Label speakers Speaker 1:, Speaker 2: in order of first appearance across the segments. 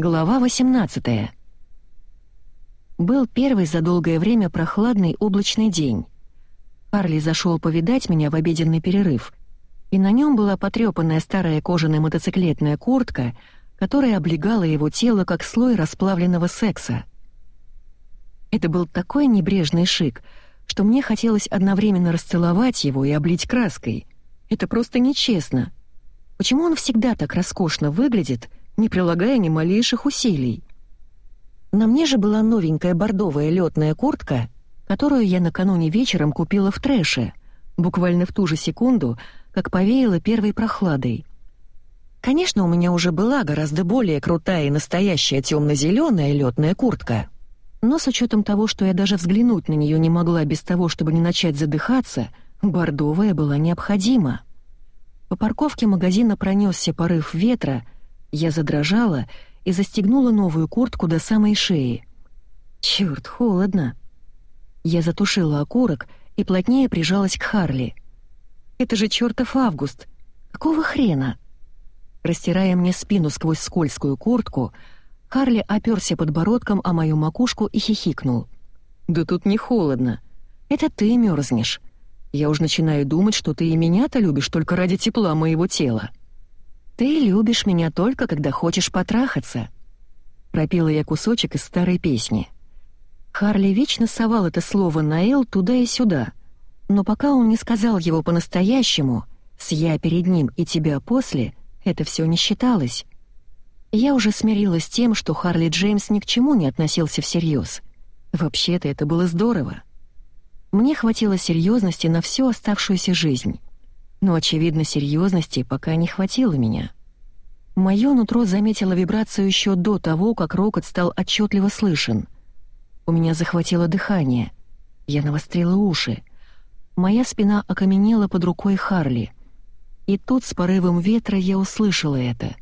Speaker 1: Глава 18 Был первый за долгое время прохладный облачный день. Харли зашел повидать меня в обеденный перерыв, и на нем была потрепанная старая кожаная мотоциклетная куртка, которая облегала его тело как слой расплавленного секса. Это был такой небрежный шик, что мне хотелось одновременно расцеловать его и облить краской. Это просто нечестно. Почему он всегда так роскошно выглядит, не прилагая ни малейших усилий. На мне же была новенькая бордовая летная куртка, которую я накануне вечером купила в трэше, буквально в ту же секунду, как повеяло первой прохладой. Конечно, у меня уже была гораздо более крутая и настоящая темно-зеленая летная куртка. Но с учетом того, что я даже взглянуть на нее не могла без того, чтобы не начать задыхаться, бордовая была необходима. По парковке магазина пронесся порыв ветра — я задрожала и застегнула новую куртку до самой шеи. Чёрт, холодно. Я затушила окурок и плотнее прижалась к Харли. «Это же чёртов август! Какого хрена?» Растирая мне спину сквозь скользкую куртку, Харли оперся подбородком о мою макушку и хихикнул. «Да тут не холодно. Это ты мерзнешь. Я уж начинаю думать, что ты и меня-то любишь только ради тепла моего тела». «Ты любишь меня только, когда хочешь потрахаться», — пропела я кусочек из старой песни. Харли вечно совал это слово на «Эл» туда и сюда, но пока он не сказал его по-настоящему, с «я» перед ним и «тебя» после, это все не считалось. Я уже смирилась с тем, что Харли Джеймс ни к чему не относился всерьез. Вообще-то это было здорово. Мне хватило серьезности на всю оставшуюся жизнь но, очевидно, серьезности пока не хватило меня. Моё нутро заметило вибрацию еще до того, как рокот стал отчетливо слышен. У меня захватило дыхание. Я навострила уши. Моя спина окаменела под рукой Харли. И тут с порывом ветра я услышала это.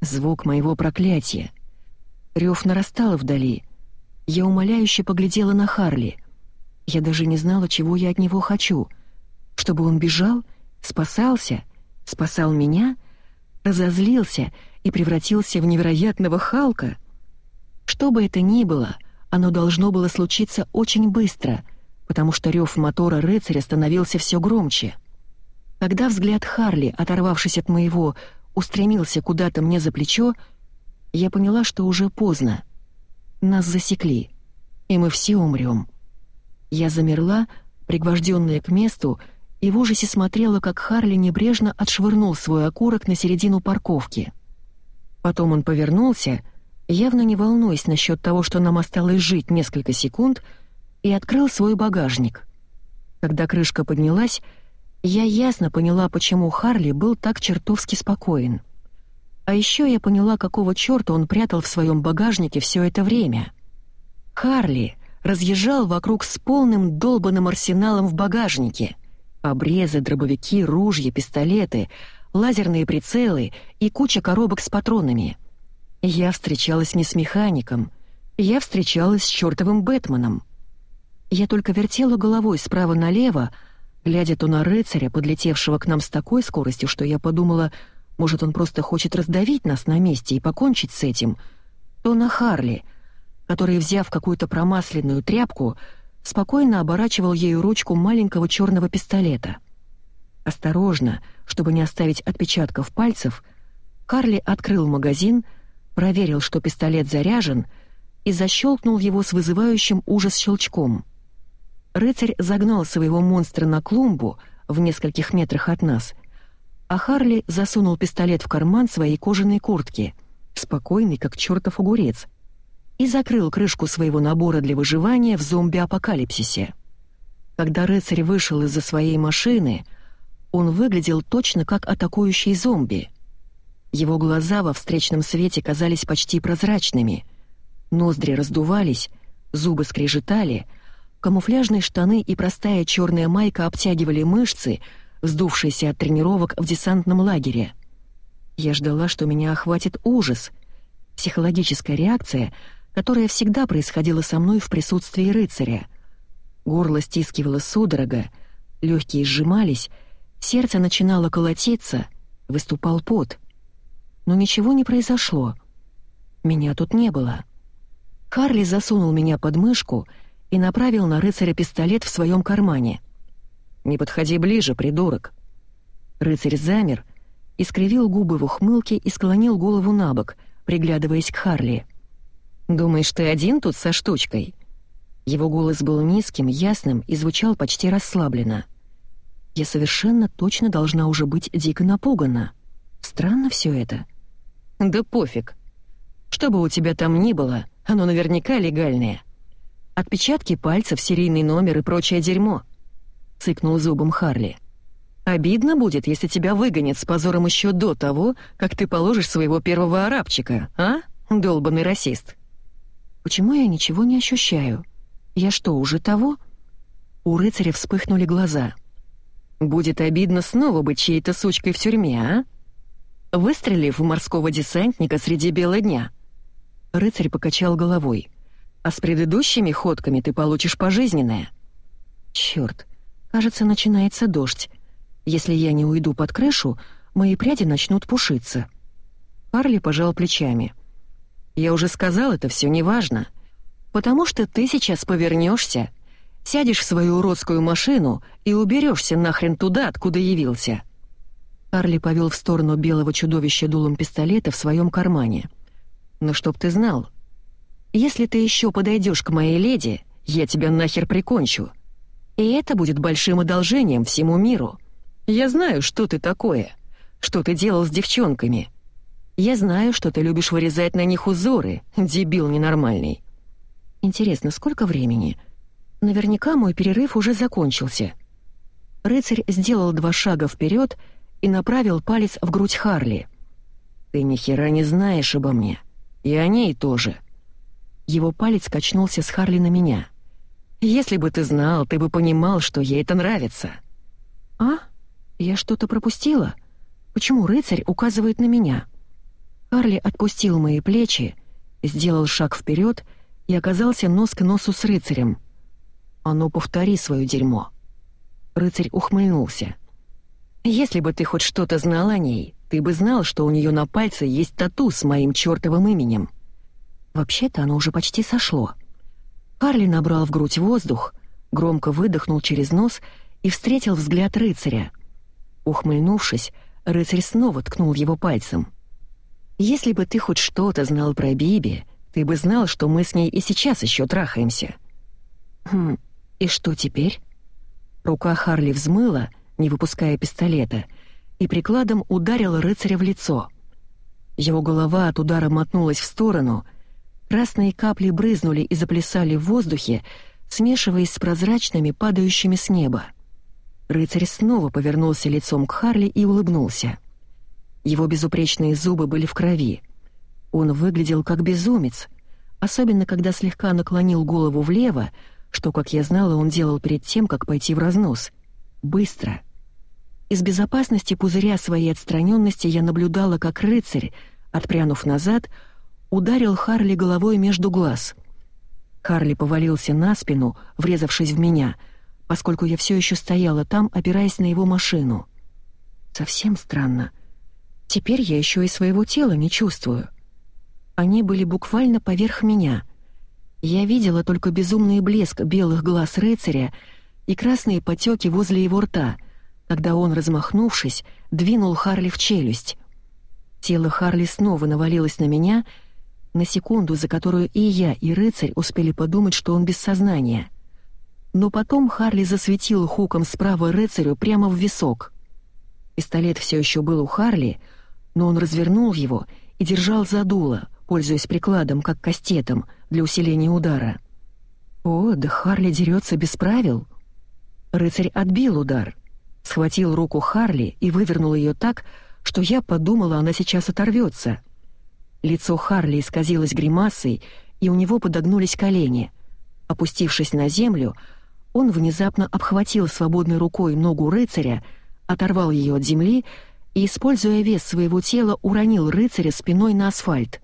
Speaker 1: Звук моего проклятия. Рёв нарастал вдали. Я умоляюще поглядела на Харли. Я даже не знала, чего я от него хочу. Чтобы он бежал — спасался, спасал меня, разозлился и превратился в невероятного Халка. Что бы это ни было, оно должно было случиться очень быстро, потому что рев мотора рыцаря становился все громче. Когда взгляд Харли, оторвавшись от моего, устремился куда-то мне за плечо, я поняла, что уже поздно. Нас засекли, и мы все умрем. Я замерла, пригвожденная к месту, и в ужасе смотрела, как Харли небрежно отшвырнул свой окурок на середину парковки. Потом он повернулся, явно не волнуясь насчет того, что нам осталось жить несколько секунд, и открыл свой багажник. Когда крышка поднялась, я ясно поняла, почему Харли был так чертовски спокоен. А еще я поняла, какого чёрта он прятал в своем багажнике все это время. Харли разъезжал вокруг с полным долбанным арсеналом в багажнике — Обрезы, дробовики, ружья, пистолеты, лазерные прицелы и куча коробок с патронами. Я встречалась не с механиком, я встречалась с чертовым Бэтменом. Я только вертела головой справа налево, глядя то на рыцаря, подлетевшего к нам с такой скоростью, что я подумала, может, он просто хочет раздавить нас на месте и покончить с этим, то на Харли, который, взяв какую-то промасленную тряпку, спокойно оборачивал ею ручку маленького черного пистолета. Осторожно, чтобы не оставить отпечатков пальцев, Карли открыл магазин, проверил, что пистолет заряжен, и защелкнул его с вызывающим ужас щелчком. Рыцарь загнал своего монстра на клумбу в нескольких метрах от нас, а Харли засунул пистолет в карман своей кожаной куртки, спокойный, как чертов огурец, и закрыл крышку своего набора для выживания в зомби-апокалипсисе. Когда рыцарь вышел из-за своей машины, он выглядел точно как атакующий зомби. Его глаза во встречном свете казались почти прозрачными, ноздри раздувались, зубы скрежетали, камуфляжные штаны и простая черная майка обтягивали мышцы, вздувшиеся от тренировок в десантном лагере. Я ждала, что меня охватит ужас, психологическая реакция — которая всегда происходила со мной в присутствии рыцаря. Горло стискивало судорога, легкие сжимались, сердце начинало колотиться, выступал пот. Но ничего не произошло. Меня тут не было. Харли засунул меня под мышку и направил на рыцаря пистолет в своем кармане. «Не подходи ближе, придурок!» Рыцарь замер, искривил губы в ухмылке и склонил голову на бок, приглядываясь к Харли. «Думаешь, ты один тут со штучкой?» Его голос был низким, ясным и звучал почти расслабленно. «Я совершенно точно должна уже быть дико напугана. Странно все это». «Да пофиг. Что бы у тебя там ни было, оно наверняка легальное. Отпечатки пальцев, серийный номер и прочее дерьмо», — цыкнул зубом Харли. «Обидно будет, если тебя выгонят с позором еще до того, как ты положишь своего первого арабчика, а, долбанный расист?» «Почему я ничего не ощущаю? Я что, уже того?» У рыцаря вспыхнули глаза. «Будет обидно снова быть чьей-то сучкой в тюрьме, а? Выстрелив в морского десантника среди бела дня?» Рыцарь покачал головой. «А с предыдущими ходками ты получишь пожизненное». «Чёрт, кажется, начинается дождь. Если я не уйду под крышу, мои пряди начнут пушиться». Парли пожал плечами. Я уже сказал, это все неважно. Потому что ты сейчас повернешься, сядешь в свою уродскую машину и уберешься нахрен туда, откуда явился». Карли повел в сторону белого чудовища дулом пистолета в своем кармане. «Но чтоб ты знал, если ты еще подойдешь к моей леди, я тебя нахер прикончу. И это будет большим одолжением всему миру. Я знаю, что ты такое, что ты делал с девчонками, я знаю, что ты любишь вырезать на них узоры, дебил ненормальный. Интересно, сколько времени? Наверняка мой перерыв уже закончился. Рыцарь сделал два шага вперед и направил палец в грудь Харли. Ты ни хера не знаешь обо мне. И о ней тоже. Его палец качнулся с Харли на меня. Если бы ты знал, ты бы понимал, что ей это нравится. А? Я что-то пропустила? Почему рыцарь указывает на меня? Карли отпустил мои плечи, сделал шаг вперед и оказался нос к носу с рыцарем. «А ну, повтори свое дерьмо». Рыцарь ухмыльнулся. «Если бы ты хоть что-то знал о ней, ты бы знал, что у нее на пальце есть тату с моим чертовым именем». Вообще-то оно уже почти сошло. Карли набрал в грудь воздух, громко выдохнул через нос и встретил взгляд рыцаря. Ухмыльнувшись, рыцарь снова ткнул его пальцем. Если бы ты хоть что-то знал про Биби, ты бы знал, что мы с ней и сейчас еще трахаемся». «Хм, и что теперь?» Рука Харли взмыла, не выпуская пистолета, и прикладом ударила рыцаря в лицо. Его голова от удара мотнулась в сторону, красные капли брызнули и заплясали в воздухе, смешиваясь с прозрачными, падающими с неба. Рыцарь снова повернулся лицом к Харли и улыбнулся. Его безупречные зубы были в крови. Он выглядел как безумец, особенно когда слегка наклонил голову влево, что, как я знала, он делал перед тем, как пойти в разнос. Быстро. Из безопасности пузыря своей отстраненности я наблюдала, как рыцарь, отпрянув назад, ударил Харли головой между глаз. Харли повалился на спину, врезавшись в меня, поскольку я все еще стояла там, опираясь на его машину. Совсем странно — Теперь я еще и своего тела не чувствую. Они были буквально поверх меня. Я видела только безумный блеск белых глаз рыцаря и красные потеки возле его рта, когда он, размахнувшись, двинул Харли в челюсть. Тело Харли снова навалилось на меня, на секунду, за которую и я, и рыцарь успели подумать, что он без сознания. Но потом Харли засветил хуком справа рыцарю прямо в висок. Пистолет все еще был у Харли — но он развернул его и держал за дуло, пользуясь прикладом, как кастетом, для усиления удара. О, да Харли дерется без правил. Рыцарь отбил удар, схватил руку Харли и вывернул ее так, что я подумала, она сейчас оторвется. Лицо Харли исказилось гримасой, и у него подогнулись колени. Опустившись на землю, он внезапно обхватил свободной рукой ногу рыцаря, оторвал ее от земли и, используя вес своего тела, уронил рыцаря спиной на асфальт.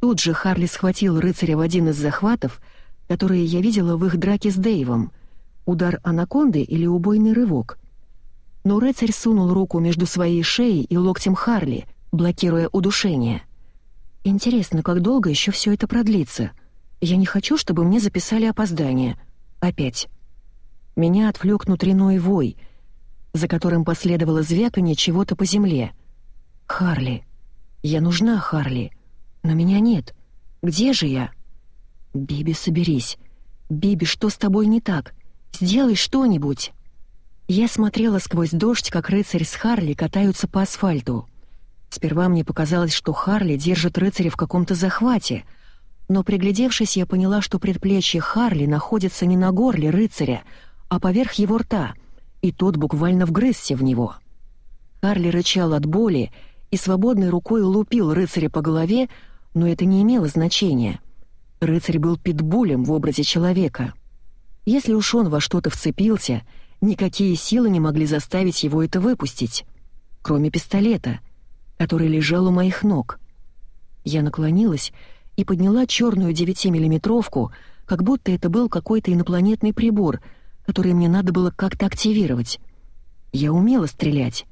Speaker 1: Тут же Харли схватил рыцаря в один из захватов, которые я видела в их драке с Дэйвом. Удар анаконды или убойный рывок. Но рыцарь сунул руку между своей шеей и локтем Харли, блокируя удушение. Интересно, как долго еще все это продлится? Я не хочу, чтобы мне записали опоздание. Опять. Меня отвлек внутренной вой, за которым последовало звяканье чего-то по земле. Харли. Я нужна Харли. Но меня нет. Где же я? Биби, соберись. Биби, что с тобой не так? Сделай что-нибудь. Я смотрела сквозь дождь, как рыцарь с Харли катаются по асфальту. Сперва мне показалось, что Харли держит рыцаря в каком-то захвате, но приглядевшись, я поняла, что предплечье Харли находится не на горле рыцаря, а поверх его рта, и тот буквально вгрызся в него. Харли рычал от боли и свободной рукой лупил рыцаря по голове, но это не имело значения. Рыцарь был питбулем в образе человека. Если уж он во что-то вцепился — Никакие силы не могли заставить его это выпустить, кроме пистолета, который лежал у моих ног. Я наклонилась и подняла черную 9-миллиметровку, как будто это был какой-то инопланетный прибор, который мне надо было как-то активировать. Я умела стрелять.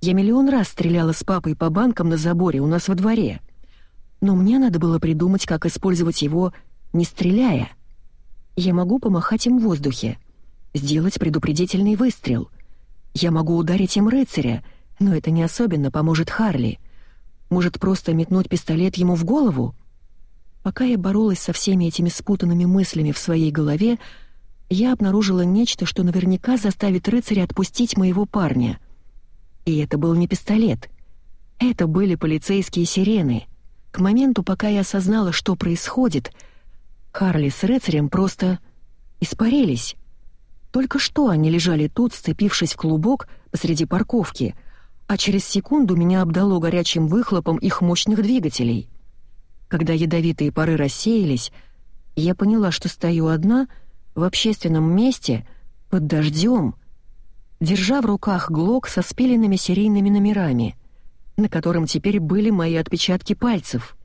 Speaker 1: Я миллион раз стреляла с папой по банкам на заборе у нас во дворе. Но мне надо было придумать, как использовать его, не стреляя. Я могу помахать им в воздухе сделать предупредительный выстрел. Я могу ударить им рыцаря, но это не особенно поможет Харли. Может, просто метнуть пистолет ему в голову? Пока я боролась со всеми этими спутанными мыслями в своей голове, я обнаружила нечто, что наверняка заставит рыцаря отпустить моего парня. И это был не пистолет. Это были полицейские сирены. К моменту, пока я осознала, что происходит, Харли с рыцарем просто испарились. Только что они лежали тут, сцепившись в клубок посреди парковки, а через секунду меня обдало горячим выхлопом их мощных двигателей. Когда ядовитые пары рассеялись, я поняла, что стою одна в общественном месте под дождем, держа в руках глок со спиленными серийными номерами, на котором теперь были мои отпечатки пальцев.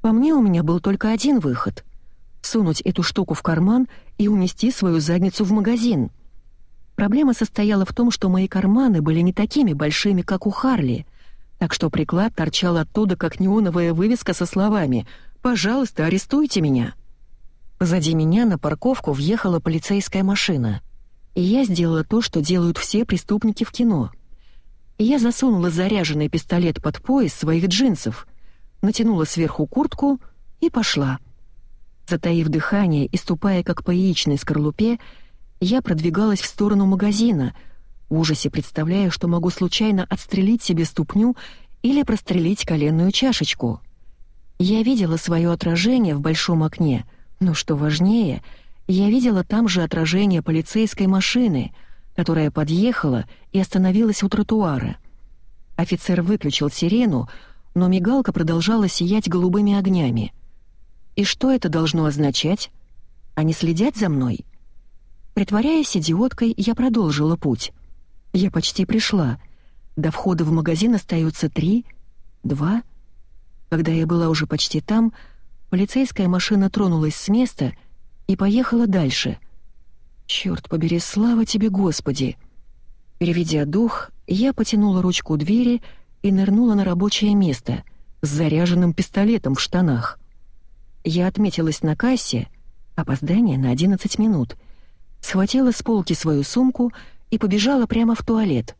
Speaker 1: По мне у меня был только один выход — сунуть эту штуку в карман и унести свою задницу в магазин. Проблема состояла в том, что мои карманы были не такими большими, как у Харли, так что приклад торчал оттуда, как неоновая вывеска со словами «Пожалуйста, арестуйте меня». Позади меня на парковку въехала полицейская машина, и я сделала то, что делают все преступники в кино. Я засунула заряженный пистолет под пояс своих джинсов, натянула сверху куртку и пошла. Затаив дыхание и ступая как по яичной скорлупе, я продвигалась в сторону магазина, в ужасе представляя, что могу случайно отстрелить себе ступню или прострелить коленную чашечку. Я видела свое отражение в большом окне, но что важнее, я видела там же отражение полицейской машины, которая подъехала и остановилась у тротуара. Офицер выключил сирену, но мигалка продолжала сиять голубыми огнями — и что это должно означать? Они следят за мной? Притворяясь идиоткой, я продолжила путь. Я почти пришла. До входа в магазин остаются три, два. Когда я была уже почти там, полицейская машина тронулась с места и поехала дальше. Черт побери, слава тебе, Господи! Переведя дух, я потянула ручку двери и нырнула на рабочее место с заряженным пистолетом в штанах. Я отметилась на кассе, опоздание на 11 минут, схватила с полки свою сумку и побежала прямо в туалет.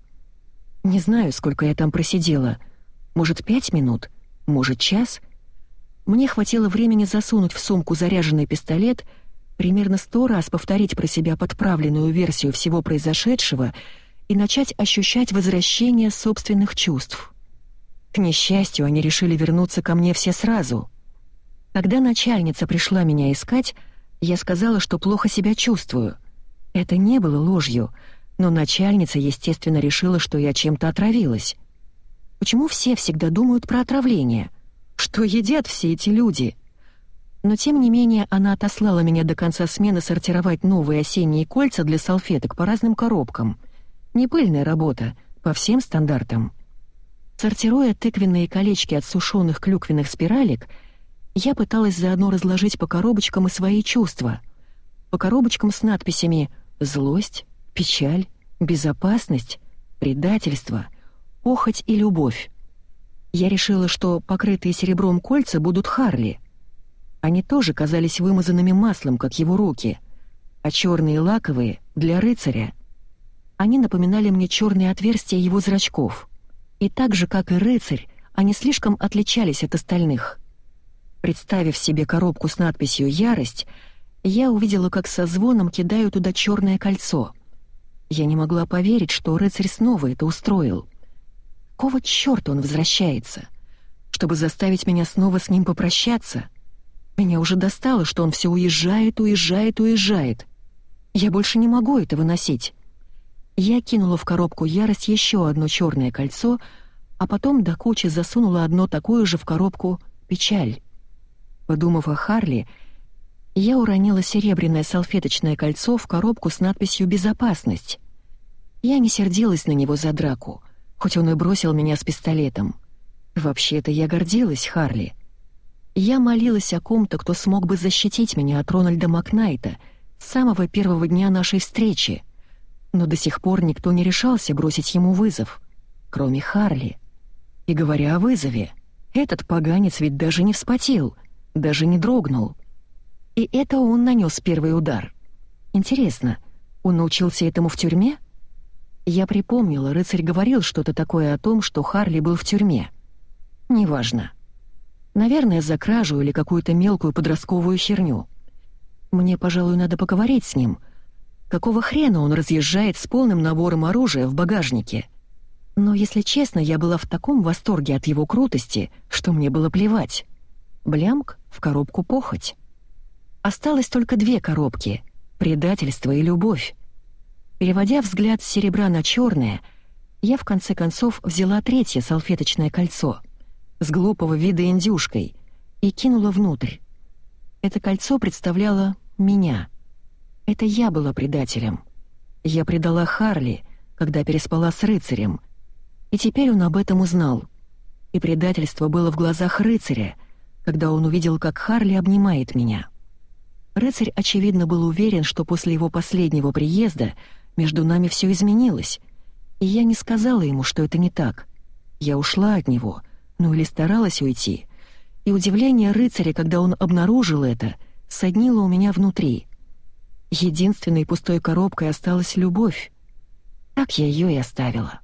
Speaker 1: Не знаю, сколько я там просидела. Может, пять минут, может, час. Мне хватило времени засунуть в сумку заряженный пистолет, примерно сто раз повторить про себя подправленную версию всего произошедшего и начать ощущать возвращение собственных чувств. К несчастью, они решили вернуться ко мне все сразу — когда начальница пришла меня искать, я сказала, что плохо себя чувствую. Это не было ложью, но начальница, естественно, решила, что я чем-то отравилась. Почему все всегда думают про отравление? Что едят все эти люди? Но тем не менее она отослала меня до конца смены сортировать новые осенние кольца для салфеток по разным коробкам. Не пыльная работа, по всем стандартам. Сортируя тыквенные колечки от сушеных клюквенных спиралек — я пыталась заодно разложить по коробочкам и свои чувства. По коробочкам с надписями «Злость», «Печаль», «Безопасность», «Предательство», «Похоть» и «Любовь». Я решила, что покрытые серебром кольца будут Харли. Они тоже казались вымазанными маслом, как его руки, а черные лаковые — для рыцаря. Они напоминали мне черные отверстия его зрачков. И так же, как и рыцарь, они слишком отличались от остальных. Представив себе коробку с надписью «Ярость», я увидела, как со звоном кидаю туда черное кольцо. Я не могла поверить, что рыцарь снова это устроил. Какого чёрта он возвращается? Чтобы заставить меня снова с ним попрощаться? Меня уже достало, что он все уезжает, уезжает, уезжает. Я больше не могу это выносить. Я кинула в коробку ярость еще одно черное кольцо, а потом до кучи засунула одно такое же в коробку печаль. Подумав о Харли, я уронила серебряное салфеточное кольцо в коробку с надписью «Безопасность». Я не сердилась на него за драку, хоть он и бросил меня с пистолетом. Вообще-то я гордилась Харли. Я молилась о ком-то, кто смог бы защитить меня от Рональда Макнайта с самого первого дня нашей встречи, но до сих пор никто не решался бросить ему вызов, кроме Харли. И говоря о вызове, этот поганец ведь даже не вспотел, даже не дрогнул — и это он нанес первый удар. Интересно, он научился этому в тюрьме? Я припомнила, рыцарь говорил что-то такое о том, что Харли был в тюрьме. Неважно. Наверное, за кражу или какую-то мелкую подростковую херню. Мне, пожалуй, надо поговорить с ним. Какого хрена он разъезжает с полным набором оружия в багажнике? Но, если честно, я была в таком восторге от его крутости, что мне было плевать. Блямк в коробку похоть. Осталось только две коробки — предательство и любовь. Переводя взгляд с серебра на черное, я в конце концов взяла третье салфеточное кольцо с глупого вида индюшкой и кинула внутрь. Это кольцо представляло меня. Это я была предателем. Я предала Харли, когда переспала с рыцарем, и теперь он об этом узнал. И предательство было в глазах рыцаря, когда он увидел, как Харли обнимает меня. Рыцарь, очевидно, был уверен, что после его последнего приезда между нами все изменилось, и я не сказала ему, что это не так. Я ушла от него, ну или старалась уйти, и удивление рыцаря, когда он обнаружил это, соднило у меня внутри. Единственной пустой коробкой осталась любовь. Так я ее и оставила.